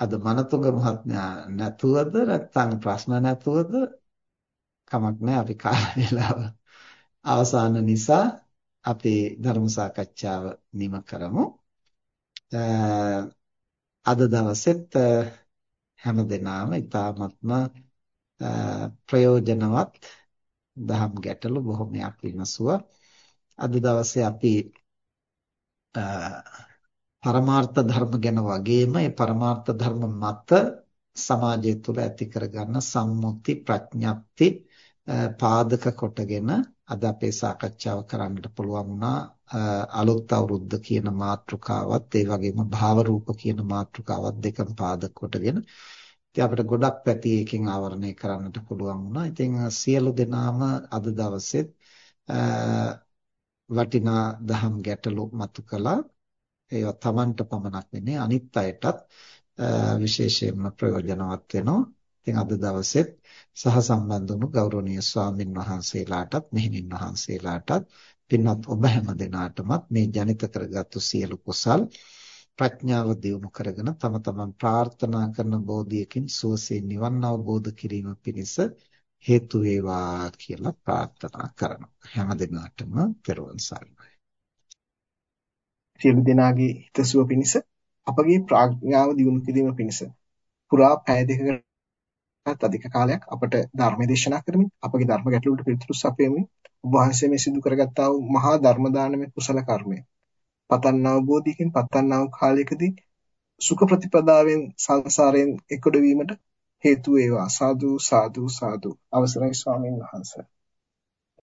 අද මනතුංග මහත්මයා නැතුවද නැත්නම් ප්‍රශ්න නැතුවද කමක් නැහැ අපි කාල වේලාව අවසන් නිසා අපි ධර්ම සාකච්ඡාව නිම කරමු. අද දවසෙත් හැම දිනම ඊ타ත්ම ප්‍රයෝජනවත් දහම් ගැටලු බොහොමයක් විමසුවා. අද දවසේ අපි පරමාර්ථ ධර්ම ගැන වගේම ඒ පරමාර්ථ ධර්ම මත සමාජය තුළ ඇති කරගන්න සම්මුති ප්‍රඥප්ති පාදක කොටගෙන අද අපේ සාකච්ඡාව කරන්නට පුළුවන් වුණා අලුත් අවුරුද්ද කියන මාතෘකාවත් ඒ වගේම භාව රූප කියන මාතෘකාවත් දෙකම පාදක කොටගෙන ඉතින් අපිට ගොඩක් පැති එකකින් ආවරණය කරන්නට පුළුවන් වුණා. ඉතින් සියලු දෙනාම අද දවසෙත් වටිනා දහම් ගැටලු මතු කළා. ඒවා Tamanට පමණක් නෙමෙයි අනිත් අයටත් විශේෂයෙන්ම ප්‍රයෝජනවත් වෙනවා. ඉතින් අද දවසෙත් සහ සම්බන්ධ වුණු ගෞරවනීය ස්වාමින් වහන්සේලාටත් මෙහෙණින් වහන්සේලාටත් පින්වත් ඔබ හැම දෙනාටමත් මේ ජනිත කරගත්තු සියලු කුසල් ප්‍රඥාව දියුණු කරගෙන තම තමන් ප්‍රාර්ථනා කරන බෝධියකින් සුවසේ නිවන් අවබෝධ කිරීම පිණිස හේතු වේවා කියලා ප්‍රාර්ථනා කරනවා හැම දිනාටම පෙරවන් සරණයි සියලු දෙනාගේ හිතසුව පිණිස අපගේ ප්‍රඥාව දියුණු කිරීම පිණිස පුරා පැය දෙකකට අධික කාලයක් අපට ධර්ම දේශනා කරමින් අපගේ ධර්ම ගැටලුවට පිළිතුරු සපයමින් ඔබ වහන්සේ මේ සිදු කරගත්තා වූ මහා ධර්ම දානමය කුසල කර්මය. පතන්නා වූ බෝධියකින් පතන්නා වූ කාලයකදී සුඛ ප්‍රතිපදාවෙන් සංසාරයෙන් එකොඩ වීමට හේතු වේවා. සාදු සාදු සාදු. අවසරයි ස්වාමීන් වහන්සේ.